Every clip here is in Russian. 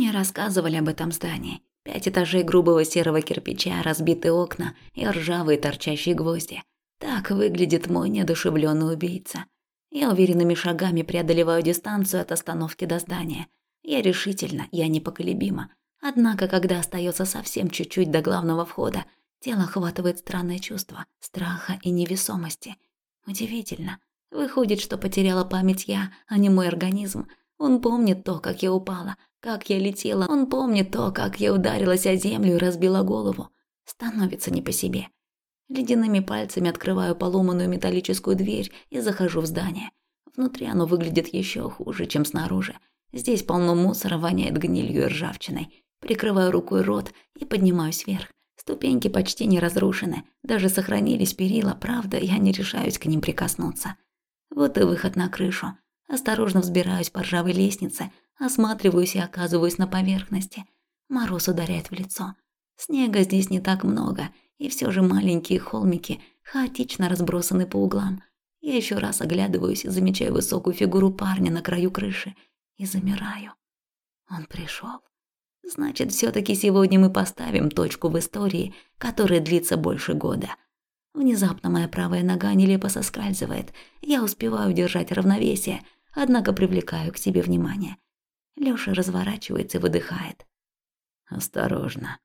Мне рассказывали об этом здании. Пять этажей грубого серого кирпича, разбитые окна и ржавые торчащие гвозди. Так выглядит мой неодушевленный убийца. Я уверенными шагами преодолеваю дистанцию от остановки до здания. Я решительно, я непоколебима. Однако, когда остается совсем чуть-чуть до главного входа, тело охватывает странное чувство страха и невесомости. Удивительно. Выходит, что потеряла память я, а не мой организм. Он помнит то, как я упала, как я летела. Он помнит то, как я ударилась о землю и разбила голову. Становится не по себе. Ледяными пальцами открываю поломанную металлическую дверь и захожу в здание. Внутри оно выглядит еще хуже, чем снаружи. Здесь полно мусора, воняет гнилью и ржавчиной. Прикрываю рукой рот и поднимаюсь вверх. Ступеньки почти не разрушены, даже сохранились перила, правда, я не решаюсь к ним прикоснуться. Вот и выход на крышу. Осторожно взбираюсь по ржавой лестнице, осматриваюсь и оказываюсь на поверхности. Мороз ударяет в лицо. Снега здесь не так много, и все же маленькие холмики хаотично разбросаны по углам. Я еще раз оглядываюсь, замечаю высокую фигуру парня на краю крыши и замираю. Он пришел. Значит, все таки сегодня мы поставим точку в истории, которая длится больше года. Внезапно моя правая нога нелепо соскальзывает. Я успеваю держать равновесие, однако привлекаю к себе внимание. Лёша разворачивается и выдыхает. «Осторожно».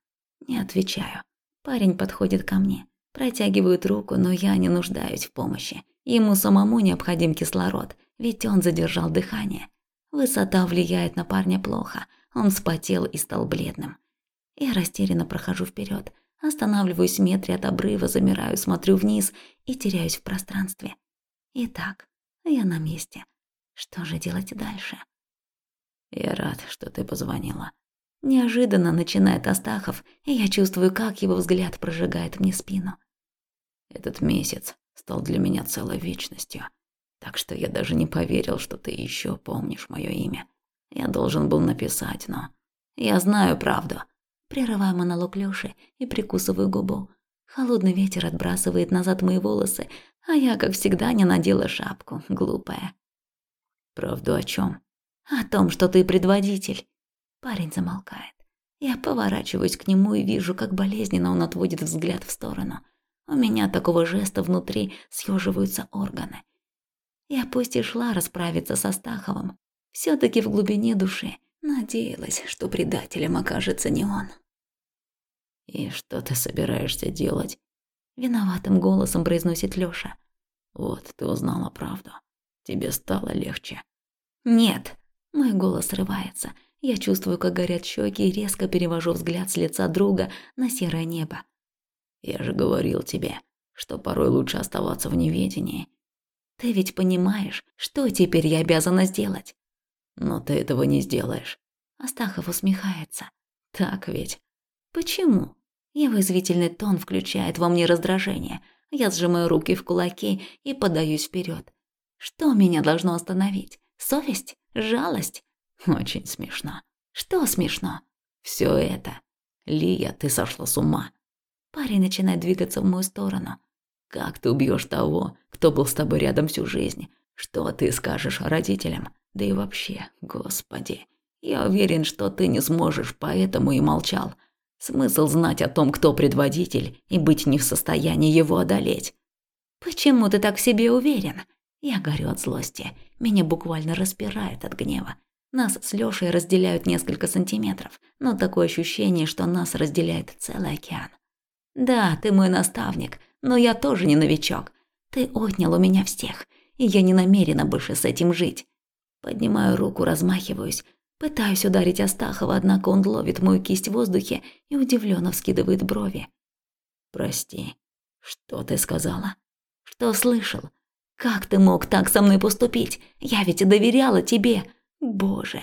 Не отвечаю. Парень подходит ко мне. Протягивает руку, но я не нуждаюсь в помощи. Ему самому необходим кислород, ведь он задержал дыхание. Высота влияет на парня плохо. Он вспотел и стал бледным. Я растерянно прохожу вперед, останавливаюсь в метре от обрыва, замираю, смотрю вниз и теряюсь в пространстве. Итак, я на месте. Что же делать дальше? Я рад, что ты позвонила. Неожиданно начинает Астахов, и я чувствую, как его взгляд прожигает мне спину. Этот месяц стал для меня целой вечностью, так что я даже не поверил, что ты еще помнишь мое имя. Я должен был написать, но... Я знаю правду. Прерываю монолог Лёши и прикусываю губу. Холодный ветер отбрасывает назад мои волосы, а я, как всегда, не надела шапку, глупая. Правду о чем? О том, что ты предводитель. Парень замолкает. Я поворачиваюсь к нему и вижу, как болезненно он отводит взгляд в сторону. У меня такого жеста внутри съеживаются органы. Я пусть и шла расправиться со Стаховым, все таки в глубине души надеялась, что предателем окажется не он. «И что ты собираешься делать?» Виноватым голосом произносит Лёша. «Вот, ты узнала правду. Тебе стало легче». «Нет!» Мой голос срывается. Я чувствую, как горят щеки и резко перевожу взгляд с лица друга на серое небо. «Я же говорил тебе, что порой лучше оставаться в неведении. Ты ведь понимаешь, что теперь я обязана сделать?» Но ты этого не сделаешь. Астахов усмехается. Так ведь. Почему? Его извительный тон включает во мне раздражение. Я сжимаю руки в кулаки и подаюсь вперед. Что меня должно остановить? Совесть? Жалость? Очень смешно. Что смешно? Все это. Лия, ты сошла с ума. Парень начинает двигаться в мою сторону. Как ты убьешь того, кто был с тобой рядом всю жизнь? Что ты скажешь родителям? Да и вообще, господи, я уверен, что ты не сможешь, поэтому и молчал. Смысл знать о том, кто предводитель, и быть не в состоянии его одолеть. Почему ты так себе уверен? Я горю от злости. Меня буквально распирает от гнева. Нас с Лёшей разделяют несколько сантиметров, но такое ощущение, что нас разделяет целый океан. Да, ты мой наставник, но я тоже не новичок. Ты отнял у меня всех, и я не намерена больше с этим жить. Поднимаю руку, размахиваюсь. Пытаюсь ударить Астахова, однако он ловит мою кисть в воздухе и удивленно вскидывает брови. «Прости, что ты сказала?» «Что слышал? Как ты мог так со мной поступить? Я ведь доверяла тебе. Боже!»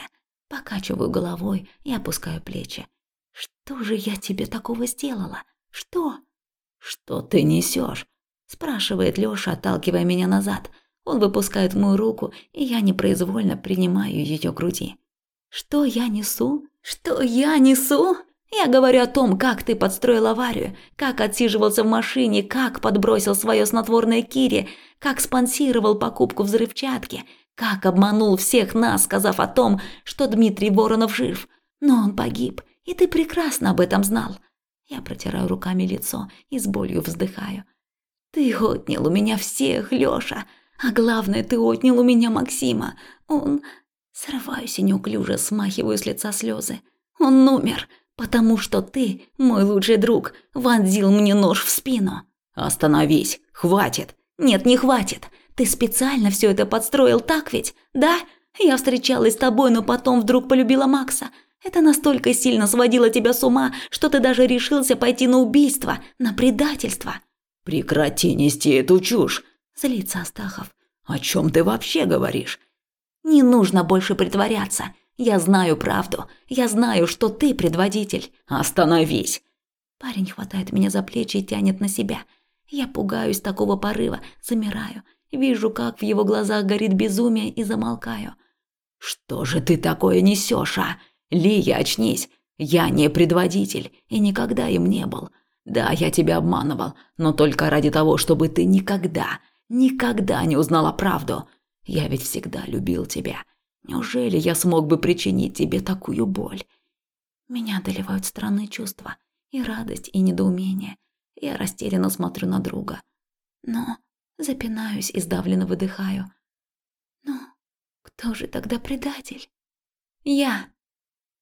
Покачиваю головой и опускаю плечи. «Что же я тебе такого сделала? Что?» «Что ты несешь? спрашивает Лёша, отталкивая меня назад – он выпускает мою руку, и я непроизвольно принимаю ее груди. «Что я несу? Что я несу?» Я говорю о том, как ты подстроил аварию, как отсиживался в машине, как подбросил свое снотворное Кире, как спонсировал покупку взрывчатки, как обманул всех нас, сказав о том, что Дмитрий Воронов жив. Но он погиб, и ты прекрасно об этом знал. Я протираю руками лицо и с болью вздыхаю. Ты отнял у меня всех, Лёша. А главное, ты отнял у меня Максима. Он... Срываюсь и неуклюже смахиваю с лица слезы. Он умер, потому что ты, мой лучший друг, вонзил мне нож в спину. Остановись, хватит. Нет, не хватит. Ты специально все это подстроил, так ведь? Да? Я встречалась с тобой, но потом вдруг полюбила Макса. Это настолько сильно сводило тебя с ума, что ты даже решился пойти на убийство, на предательство. Прекрати нести эту чушь, злится Астахов. О чем ты вообще говоришь? Не нужно больше притворяться. Я знаю правду. Я знаю, что ты предводитель. Остановись. Парень хватает меня за плечи и тянет на себя. Я пугаюсь такого порыва, замираю. Вижу, как в его глазах горит безумие и замолкаю. Что же ты такое несешь, а? Лия, очнись. Я не предводитель и никогда им не был. Да, я тебя обманывал, но только ради того, чтобы ты никогда, никогда не узнала правду. Я ведь всегда любил тебя. Неужели я смог бы причинить тебе такую боль? Меня одолевают странные чувства, и радость, и недоумение. Я растерянно смотрю на друга. Но запинаюсь и сдавленно выдыхаю. Ну, кто же тогда предатель? Я.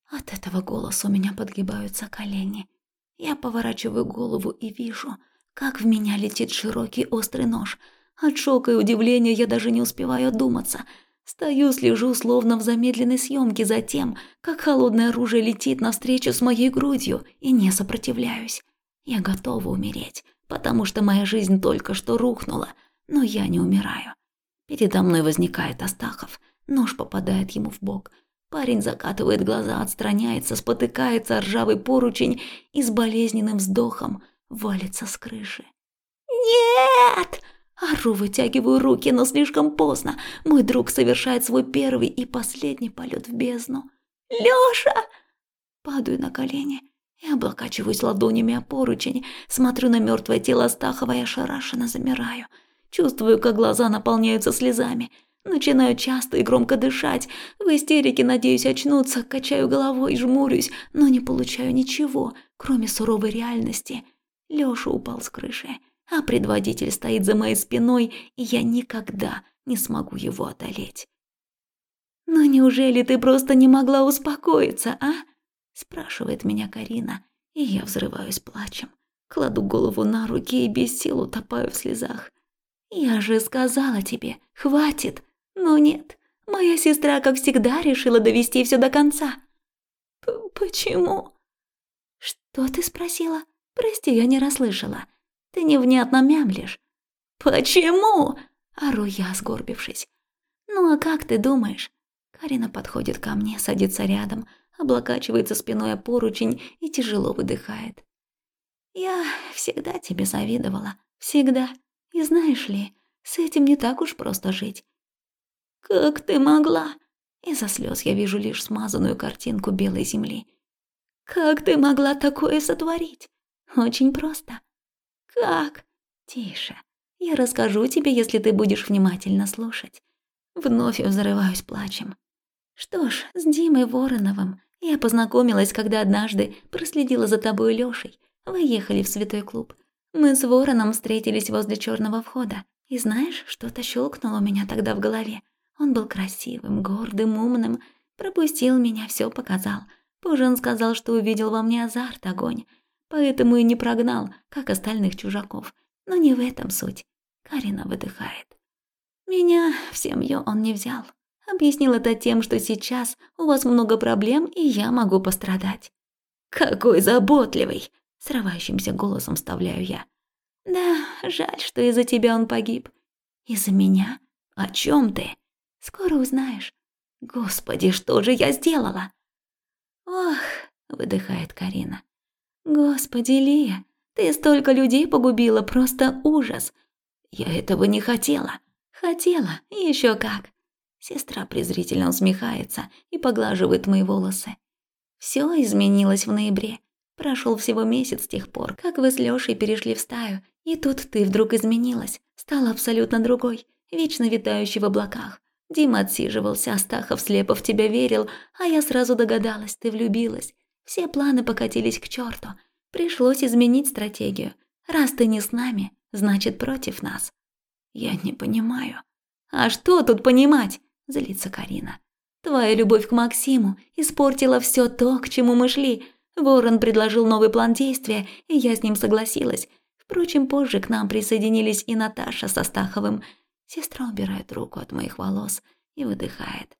От этого голоса у меня подгибаются колени. Я поворачиваю голову и вижу, как в меня летит широкий острый нож. От шока и удивления я даже не успеваю одуматься. Стою, слежу, словно в замедленной съемке за тем, как холодное оружие летит навстречу с моей грудью, и не сопротивляюсь. Я готова умереть, потому что моя жизнь только что рухнула, но я не умираю. Передо мной возникает Астахов, нож попадает ему в бок. Парень закатывает глаза, отстраняется, спотыкается о ржавый поручень и с болезненным вздохом валится с крыши. «Нет!» Ору, вытягиваю руки, но слишком поздно. Мой друг совершает свой первый и последний полет в бездну. «Лёша!» Падаю на колени и облокачиваюсь ладонями о поручень, смотрю на мертвое тело Стахова и ошарашенно замираю. Чувствую, как глаза наполняются слезами. Начинаю часто и громко дышать. В истерике надеюсь очнуться, качаю головой, жмурюсь, но не получаю ничего, кроме суровой реальности. Лёша упал с крыши, а предводитель стоит за моей спиной, и я никогда не смогу его одолеть. «Но неужели ты просто не могла успокоиться, а?» спрашивает меня Карина, и я взрываюсь плачем. Кладу голову на руки и без сил утопаю в слезах. «Я же сказала тебе, хватит!» Но нет, моя сестра, как всегда, решила довести все до конца. «Почему?» «Что ты спросила? Прости, я не расслышала. Ты невнятно мямлишь». «Почему?» – ору я, сгорбившись. «Ну а как ты думаешь?» Карина подходит ко мне, садится рядом, облокачивается спиной о поручень и тяжело выдыхает. «Я всегда тебе завидовала. Всегда. И знаешь ли, с этим не так уж просто жить. «Как ты могла?» Из-за слез я вижу лишь смазанную картинку белой земли. «Как ты могла такое сотворить?» «Очень просто». «Как?» «Тише. Я расскажу тебе, если ты будешь внимательно слушать». Вновь взрываюсь плачем. Что ж, с Димой Вороновым я познакомилась, когда однажды проследила за тобой Лёшей. Вы ехали в святой клуб. Мы с Вороном встретились возле черного входа. И знаешь, что-то щелкнуло меня тогда в голове. Он был красивым, гордым, умным, пропустил меня, все показал. Позже он сказал, что увидел во мне азарт, огонь, поэтому и не прогнал, как остальных чужаков. Но не в этом суть. Карина выдыхает. Меня в семью он не взял. Объяснил это тем, что сейчас у вас много проблем, и я могу пострадать. «Какой заботливый!» – срывающимся голосом вставляю я. «Да, жаль, что из-за тебя он погиб». «Из-за меня? О чем ты?» Скоро узнаешь. Господи, что же я сделала? Ох, выдыхает Карина. Господи, Лия, ты столько людей погубила, просто ужас. Я этого не хотела. Хотела, еще как. Сестра презрительно усмехается и поглаживает мои волосы. Все изменилось в ноябре. Прошел всего месяц с тех пор, как вы с Лёшей перешли в стаю, и тут ты вдруг изменилась, стала абсолютно другой, вечно витающей в облаках. Дима отсиживался, Астахов слепо в тебя верил, а я сразу догадалась, ты влюбилась. Все планы покатились к черту. Пришлось изменить стратегию. Раз ты не с нами, значит против нас. Я не понимаю. А что тут понимать? Злится Карина. Твоя любовь к Максиму испортила все то, к чему мы шли. Ворон предложил новый план действия, и я с ним согласилась. Впрочем, позже к нам присоединились и Наташа со Стаховым. Сестра убирает руку от моих волос и выдыхает.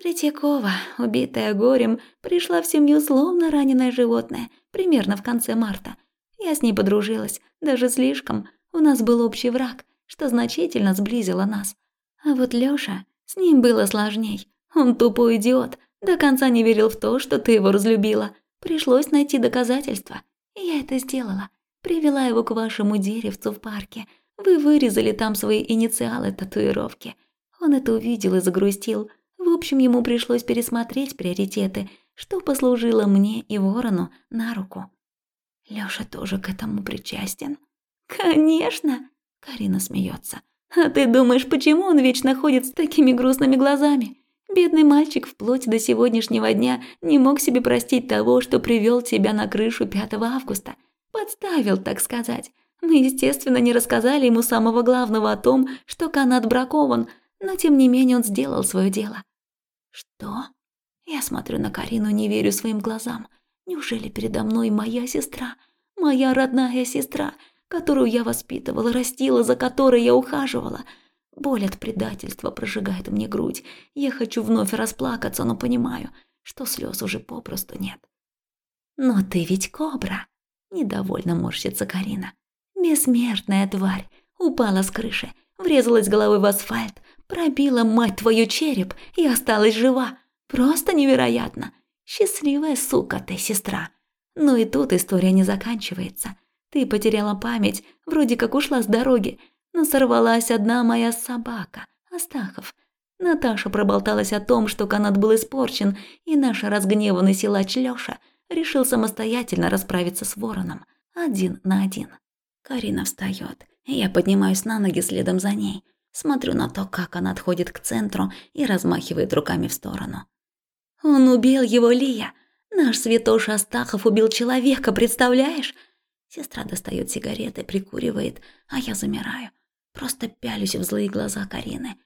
Третьякова, убитая горем, пришла в семью словно раненое животное, примерно в конце марта. Я с ней подружилась, даже слишком. У нас был общий враг, что значительно сблизило нас. А вот Лёша, с ним было сложней. Он тупой идиот, до конца не верил в то, что ты его разлюбила. Пришлось найти доказательства, и я это сделала. Привела его к вашему деревцу в парке. Вы вырезали там свои инициалы татуировки. Он это увидел и загрустил. В общем, ему пришлось пересмотреть приоритеты, что послужило мне и Ворону на руку. Лёша тоже к этому причастен. Конечно, Карина смеется. А ты думаешь, почему он вечно ходит с такими грустными глазами? Бедный мальчик вплоть до сегодняшнего дня не мог себе простить того, что привел тебя на крышу 5 августа. Подставил, так сказать. Мы, естественно, не рассказали ему самого главного о том, что канат бракован, но тем не менее он сделал свое дело. Что? Я смотрю на Карину, не верю своим глазам. Неужели передо мной моя сестра, моя родная сестра, которую я воспитывала, растила, за которой я ухаживала? Боль от предательства прожигает мне грудь. Я хочу вновь расплакаться, но понимаю, что слез уже попросту нет. Но ты ведь кобра. Недовольно морщится Карина. Бессмертная тварь. Упала с крыши, врезалась головой в асфальт, пробила, мать твою, череп и осталась жива. Просто невероятно. Счастливая сука ты, сестра. Но и тут история не заканчивается. Ты потеряла память, вроде как ушла с дороги, но сорвалась одна моя собака, Астахов. Наташа проболталась о том, что канат был испорчен, и наш разгневанный силач Лёша – решил самостоятельно расправиться с вороном, один на один. Карина встает, и я поднимаюсь на ноги следом за ней. Смотрю на то, как она отходит к центру и размахивает руками в сторону. «Он убил его, Лия! Наш святоша Астахов убил человека, представляешь?» Сестра достает сигареты, прикуривает, а я замираю. Просто пялюсь в злые глаза Карины.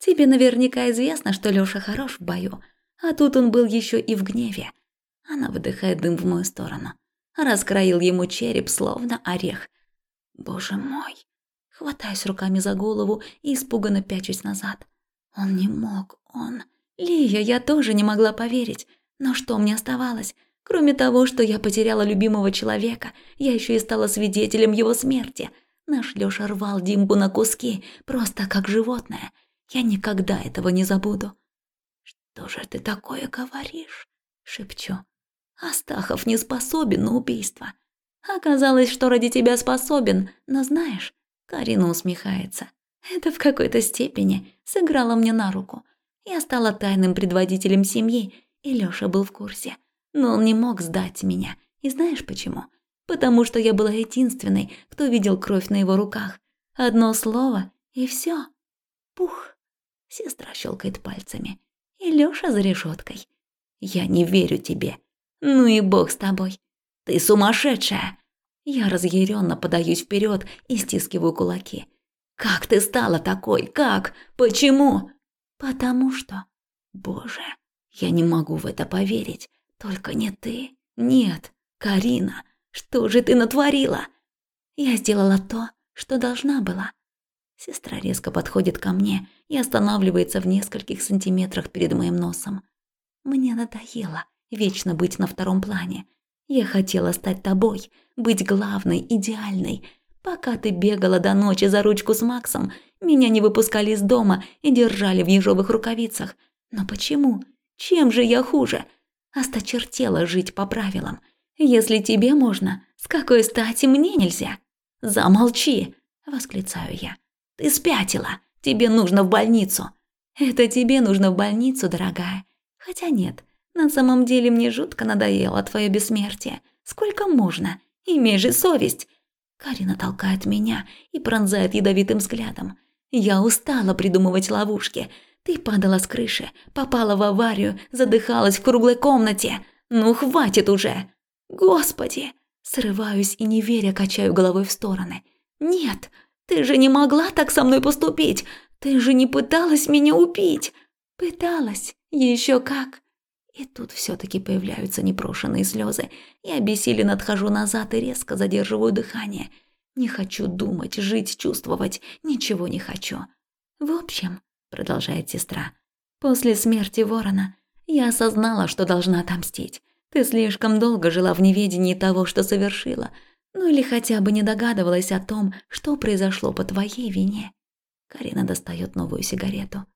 «Тебе наверняка известно, что Лёша хорош в бою, а тут он был еще и в гневе. Она выдыхает дым в мою сторону. Раскроил ему череп, словно орех. Боже мой. Хватаюсь руками за голову и испуганно пячусь назад. Он не мог, он... Лия, я тоже не могла поверить. Но что мне оставалось? Кроме того, что я потеряла любимого человека, я еще и стала свидетелем его смерти. Наш Лёша рвал Димку на куски, просто как животное. Я никогда этого не забуду. «Что же ты такое говоришь?» – шепчу. Астахов не способен на убийство. Оказалось, что ради тебя способен, но знаешь, Карина усмехается. Это в какой-то степени сыграло мне на руку. Я стала тайным предводителем семьи, и Лёша был в курсе. Но он не мог сдать меня. И знаешь почему? Потому что я была единственной, кто видел кровь на его руках. Одно слово, и все. Пух. Сестра щелкает пальцами. И Лёша за решеткой. Я не верю тебе. Ну и бог с тобой. Ты сумасшедшая. Я разъяренно подаюсь вперед и стискиваю кулаки. Как ты стала такой? Как? Почему? Потому что... Боже, я не могу в это поверить. Только не ты. Нет, Карина. Что же ты натворила? Я сделала то, что должна была. Сестра резко подходит ко мне и останавливается в нескольких сантиметрах перед моим носом. Мне надоело вечно быть на втором плане. Я хотела стать тобой, быть главной, идеальной. Пока ты бегала до ночи за ручку с Максом, меня не выпускали из дома и держали в ежовых рукавицах. Но почему? Чем же я хуже? Осточертела жить по правилам. Если тебе можно, с какой стати мне нельзя? Замолчи, восклицаю я. Ты спятила. Тебе нужно в больницу. Это тебе нужно в больницу, дорогая. Хотя нет, на самом деле мне жутко надоело твое бессмертие. Сколько можно? Имей же совесть. Карина толкает меня и пронзает ядовитым взглядом. Я устала придумывать ловушки. Ты падала с крыши, попала в аварию, задыхалась в круглой комнате. Ну, хватит уже! Господи! Срываюсь и не веря качаю головой в стороны. Нет, ты же не могла так со мной поступить. Ты же не пыталась меня убить. Пыталась. Еще как. И тут все-таки появляются непрошенные слезы. Я обессиленно отхожу назад и резко задерживаю дыхание. Не хочу думать, жить, чувствовать. Ничего не хочу. В общем, продолжает сестра, после смерти Ворона я осознала, что должна отомстить. Ты слишком долго жила в неведении того, что совершила. Ну или хотя бы не догадывалась о том, что произошло по твоей вине. Карина достает новую сигарету.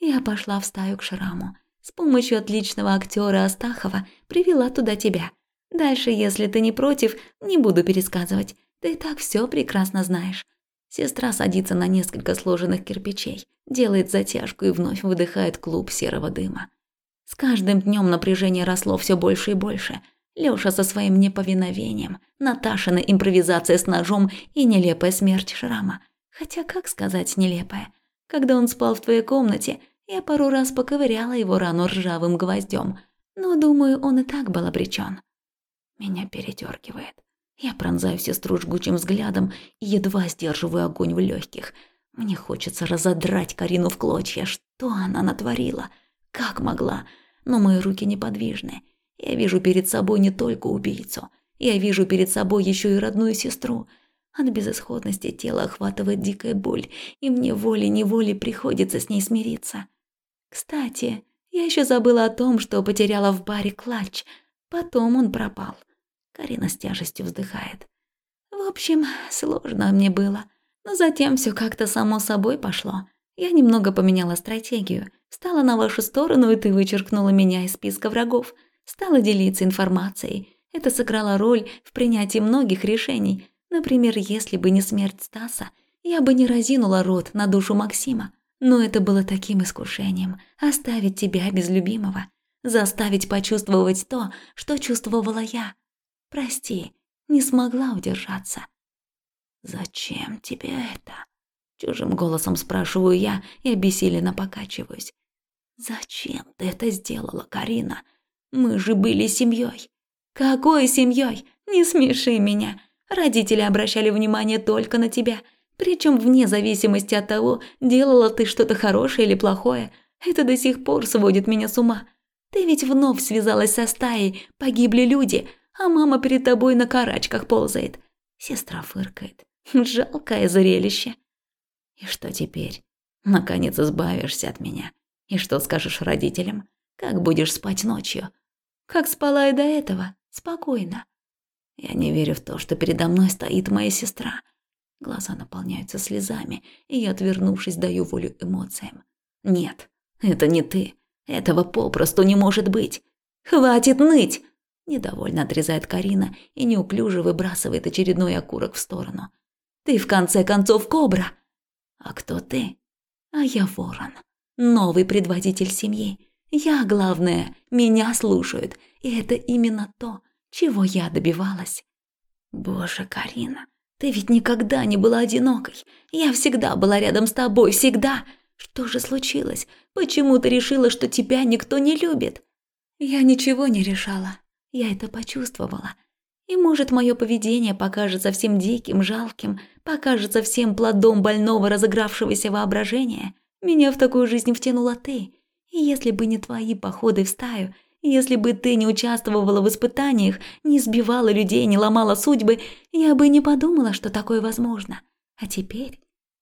Я пошла в стаю к Шраму. С помощью отличного актера Астахова привела туда тебя. Дальше, если ты не против, не буду пересказывать. Ты и так все прекрасно знаешь. Сестра садится на несколько сложенных кирпичей, делает затяжку и вновь выдыхает клуб серого дыма. С каждым днем напряжение росло все больше и больше. Лёша со своим неповиновением, Наташина импровизация с ножом и нелепая смерть Шрама. Хотя, как сказать нелепая? Когда он спал в твоей комнате, я пару раз поковыряла его рану ржавым гвоздем, но, думаю, он и так был обречен. Меня передергивает. Я пронзаю сестру жгучим взглядом и едва сдерживаю огонь в легких. Мне хочется разодрать Карину в клочья. Что она натворила? Как могла? Но мои руки неподвижны. Я вижу перед собой не только убийцу. Я вижу перед собой еще и родную сестру. От безысходности тело охватывает дикая боль, и мне волей-неволей приходится с ней смириться. Кстати, я еще забыла о том, что потеряла в баре клатч. Потом он пропал. Карина с тяжестью вздыхает. В общем, сложно мне было. Но затем все как-то само собой пошло. Я немного поменяла стратегию. Стала на вашу сторону, и ты вычеркнула меня из списка врагов. Стала делиться информацией. Это сыграло роль в принятии многих решений. Например, если бы не смерть Стаса, я бы не разинула рот на душу Максима. Но это было таким искушением – оставить тебя без любимого, заставить почувствовать то, что чувствовала я. Прости, не смогла удержаться. «Зачем тебе это?» – чужим голосом спрашиваю я и обессиленно покачиваюсь. «Зачем ты это сделала, Карина? Мы же были семьей. «Какой семьей? Не смеши меня. Родители обращали внимание только на тебя – причем вне зависимости от того, делала ты что-то хорошее или плохое. Это до сих пор сводит меня с ума. Ты ведь вновь связалась со стаей, погибли люди, а мама перед тобой на карачках ползает. Сестра фыркает. Жалкое зрелище. И что теперь? Наконец избавишься от меня. И что скажешь родителям? Как будешь спать ночью? Как спала и до этого? Спокойно. Я не верю в то, что передо мной стоит моя сестра. Глаза наполняются слезами, и я, отвернувшись, даю волю эмоциям. «Нет, это не ты. Этого попросту не может быть. Хватит ныть!» Недовольно отрезает Карина и неуклюже выбрасывает очередной окурок в сторону. «Ты в конце концов кобра!» «А кто ты?» «А я ворон. Новый предводитель семьи. Я, главное, меня слушают, и это именно то, чего я добивалась». «Боже, Карина, ты ведь никогда не была одинокой. Я всегда была рядом с тобой, всегда. Что же случилось? Почему ты решила, что тебя никто не любит? Я ничего не решала. Я это почувствовала. И может, мое поведение покажется всем диким, жалким, покажется всем плодом больного разыгравшегося воображения. Меня в такую жизнь втянула ты. И если бы не твои походы в стаю, если бы ты не участвовала в испытаниях, не сбивала людей, не ломала судьбы, я бы не подумала, что такое возможно. А теперь...»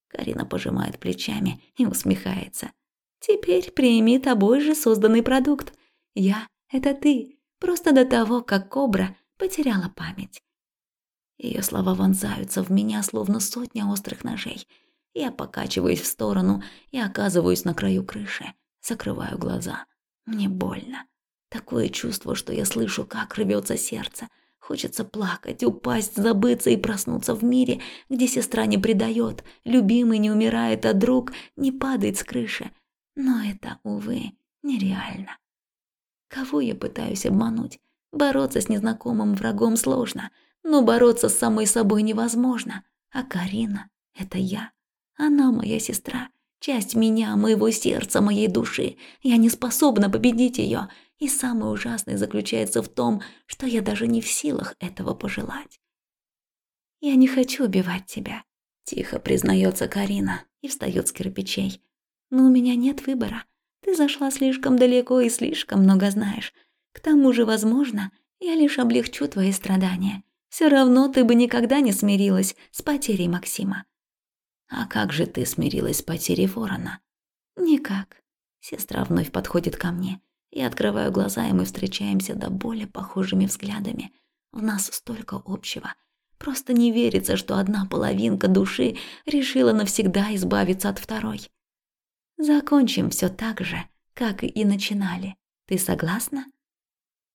Карина пожимает плечами и усмехается. «Теперь прими тобой же созданный продукт. Я — это ты, просто до того, как кобра потеряла память». Ее слова вонзаются в меня, словно сотня острых ножей. Я покачиваюсь в сторону и оказываюсь на краю крыши. Закрываю глаза. Мне больно. Такое чувство, что я слышу, как рвется сердце. Хочется плакать, упасть, забыться и проснуться в мире, где сестра не предает, любимый не умирает, а друг не падает с крыши. Но это, увы, нереально. Кого я пытаюсь обмануть? Бороться с незнакомым врагом сложно, но бороться с самой собой невозможно. А Карина — это я. Она моя сестра, Часть меня, моего сердца, моей души. Я не способна победить ее. И самое ужасное заключается в том, что я даже не в силах этого пожелать. «Я не хочу убивать тебя», – тихо признается Карина и встает с кирпичей. «Но у меня нет выбора. Ты зашла слишком далеко и слишком много знаешь. К тому же, возможно, я лишь облегчу твои страдания. Все равно ты бы никогда не смирилась с потерей Максима. А как же ты смирилась с потерей ворона? Никак. Сестра вновь подходит ко мне. Я открываю глаза, и мы встречаемся до боли похожими взглядами. У нас столько общего. Просто не верится, что одна половинка души решила навсегда избавиться от второй. Закончим все так же, как и начинали. Ты согласна?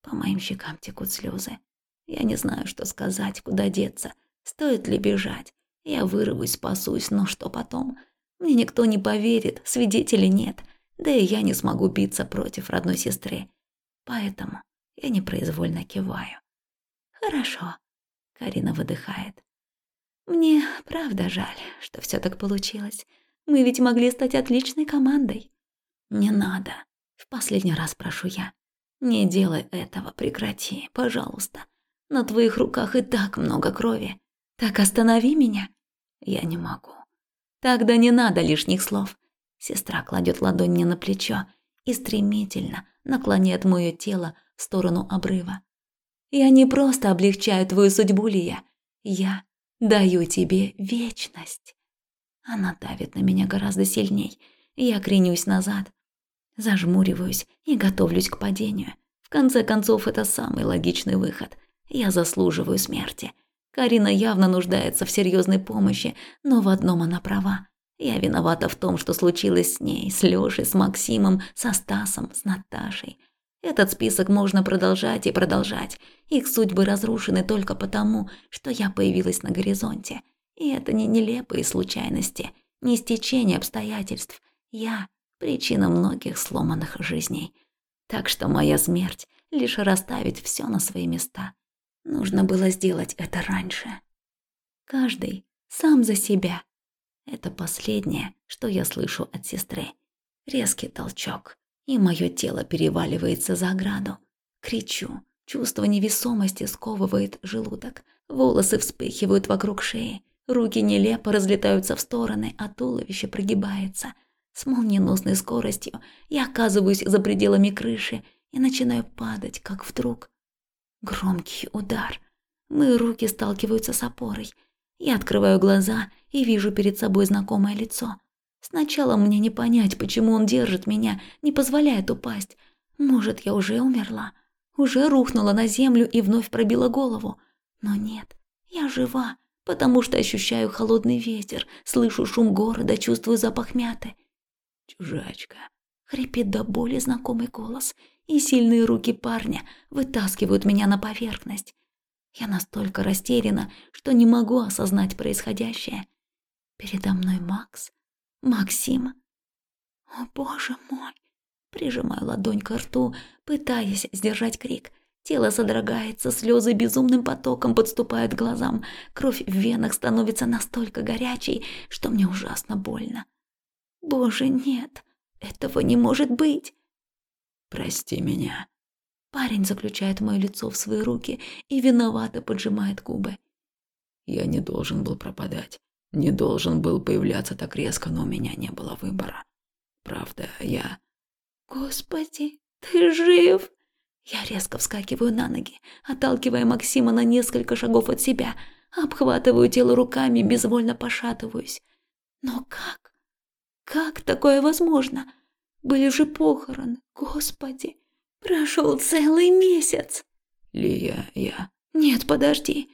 По моим щекам текут слезы. Я не знаю, что сказать, куда деться. Стоит ли бежать? Я вырвусь, спасусь, но что потом? Мне никто не поверит, свидетелей нет. Да и я не смогу биться против родной сестры. Поэтому я непроизвольно киваю. Хорошо. Карина выдыхает. Мне правда жаль, что все так получилось. Мы ведь могли стать отличной командой. Не надо. В последний раз прошу я. Не делай этого, прекрати, пожалуйста. На твоих руках и так много крови. Так останови меня. Я не могу. Тогда не надо лишних слов. Сестра кладет ладонь мне на плечо и стремительно наклоняет мое тело в сторону обрыва. Я не просто облегчаю твою судьбу, Лия. Я даю тебе вечность. Она давит на меня гораздо сильней. Я кренюсь назад, зажмуриваюсь и готовлюсь к падению. В конце концов, это самый логичный выход. Я заслуживаю смерти. Карина явно нуждается в серьезной помощи, но в одном она права. Я виновата в том, что случилось с ней, с Лёшей, с Максимом, со Стасом, с Наташей. Этот список можно продолжать и продолжать. Их судьбы разрушены только потому, что я появилась на горизонте. И это не нелепые случайности, не стечение обстоятельств. Я – причина многих сломанных жизней. Так что моя смерть – лишь расставить все на свои места. Нужно было сделать это раньше. Каждый сам за себя. Это последнее, что я слышу от сестры. Резкий толчок, и мое тело переваливается за ограду. Кричу. Чувство невесомости сковывает желудок. Волосы вспыхивают вокруг шеи. Руки нелепо разлетаются в стороны, а туловище прогибается. С молниеносной скоростью я оказываюсь за пределами крыши и начинаю падать, как вдруг Громкий удар. Мои руки сталкиваются с опорой. Я открываю глаза и вижу перед собой знакомое лицо. Сначала мне не понять, почему он держит меня, не позволяет упасть. Может, я уже умерла, уже рухнула на землю и вновь пробила голову. Но нет, я жива, потому что ощущаю холодный ветер, слышу шум города, чувствую запах мяты. «Чужачка», — хрипит до боли знакомый голос, и сильные руки парня вытаскивают меня на поверхность. Я настолько растеряна, что не могу осознать происходящее. Передо мной Макс, Максим. О, боже мой! Прижимаю ладонь к рту, пытаясь сдержать крик. Тело содрогается, слезы безумным потоком подступают к глазам. Кровь в венах становится настолько горячей, что мне ужасно больно. Боже, нет, этого не может быть. Прости меня». Парень заключает мое лицо в свои руки и виновато поджимает губы. Я не должен был пропадать. Не должен был появляться так резко, но у меня не было выбора. Правда, я... Господи, ты жив? Я резко вскакиваю на ноги, отталкивая Максима на несколько шагов от себя, обхватываю тело руками, безвольно пошатываюсь. Но как? Как такое возможно? Были же похороны, господи. Прошел целый месяц. Лия, я... Нет, подожди.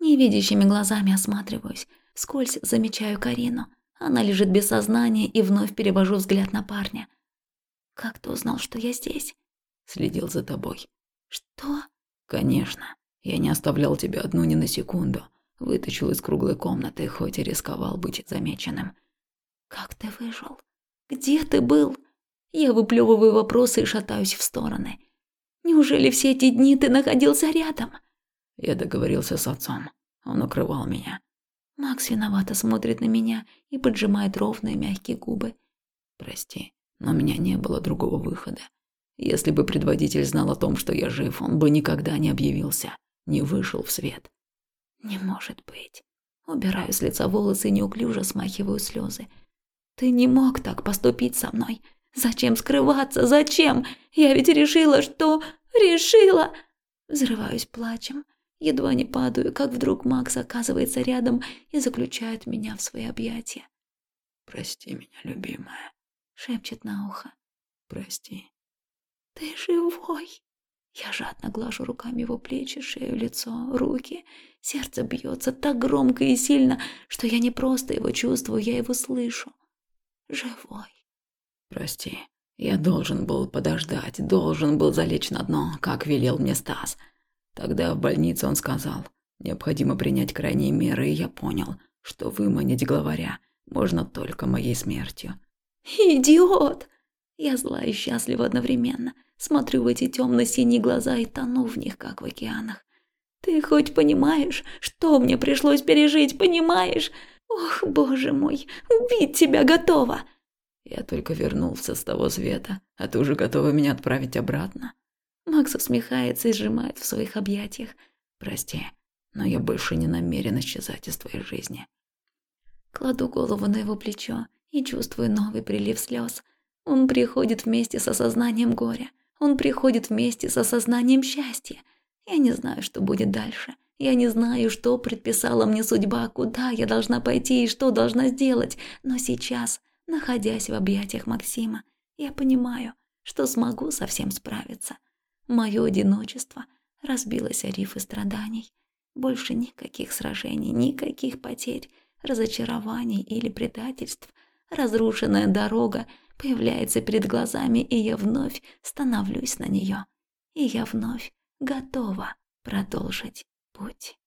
Невидящими глазами осматриваюсь. Скользь замечаю Карину. Она лежит без сознания и вновь перевожу взгляд на парня. Как ты узнал, что я здесь? Следил за тобой. Что? Конечно. Я не оставлял тебя одну ни на секунду. Вытащил из круглой комнаты, хоть и рисковал быть замеченным. Как ты выжил? Где ты был? Я выплевываю вопросы и шатаюсь в стороны. Неужели все эти дни ты находился рядом? Я договорился с отцом. Он укрывал меня. Макс виновато смотрит на меня и поджимает ровные мягкие губы. Прости, но у меня не было другого выхода. Если бы предводитель знал о том, что я жив, он бы никогда не объявился, не вышел в свет. Не может быть. Убираю с лица волосы и неуклюже смахиваю слезы. Ты не мог так поступить со мной. Зачем скрываться? Зачем? Я ведь решила, что... Решила! Взрываюсь плачем. Едва не падаю, как вдруг Макс оказывается рядом и заключает меня в свои объятия. «Прости меня, любимая», — шепчет на ухо. «Прости». «Ты живой!» Я жадно глажу руками его плечи, шею, лицо, руки. Сердце бьется так громко и сильно, что я не просто его чувствую, я его слышу. Живой. Прости, я должен был подождать, должен был залечь на дно, как велел мне Стас. Тогда в больнице он сказал, необходимо принять крайние меры, и я понял, что выманить главаря можно только моей смертью. «Идиот!» Я зла и счастлива одновременно. Смотрю в эти темно-синие глаза и тону в них, как в океанах. Ты хоть понимаешь, что мне пришлось пережить, понимаешь? Ох, боже мой, убить тебя готова!» Я только вернулся с того света, а ты уже готова меня отправить обратно. Макс усмехается и сжимает в своих объятиях. Прости, но я больше не намерен исчезать из твоей жизни. Кладу голову на его плечо и чувствую новый прилив слез. Он приходит вместе с осознанием горя. Он приходит вместе с осознанием счастья. Я не знаю, что будет дальше. Я не знаю, что предписала мне судьба, куда я должна пойти и что должна сделать. Но сейчас, находясь в объятиях Максима, я понимаю, что смогу со всем справиться. Мое одиночество разбилось о рифы страданий. Больше никаких сражений, никаких потерь, разочарований или предательств. Разрушенная дорога появляется перед глазами, и я вновь становлюсь на нее. И я вновь готова продолжить путь.